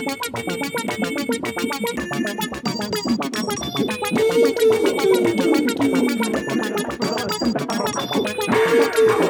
Thank you.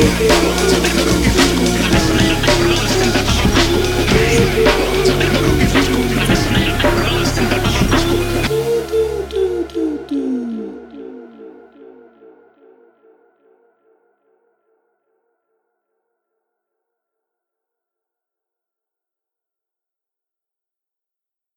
Listen to the truth. Listen to the truth.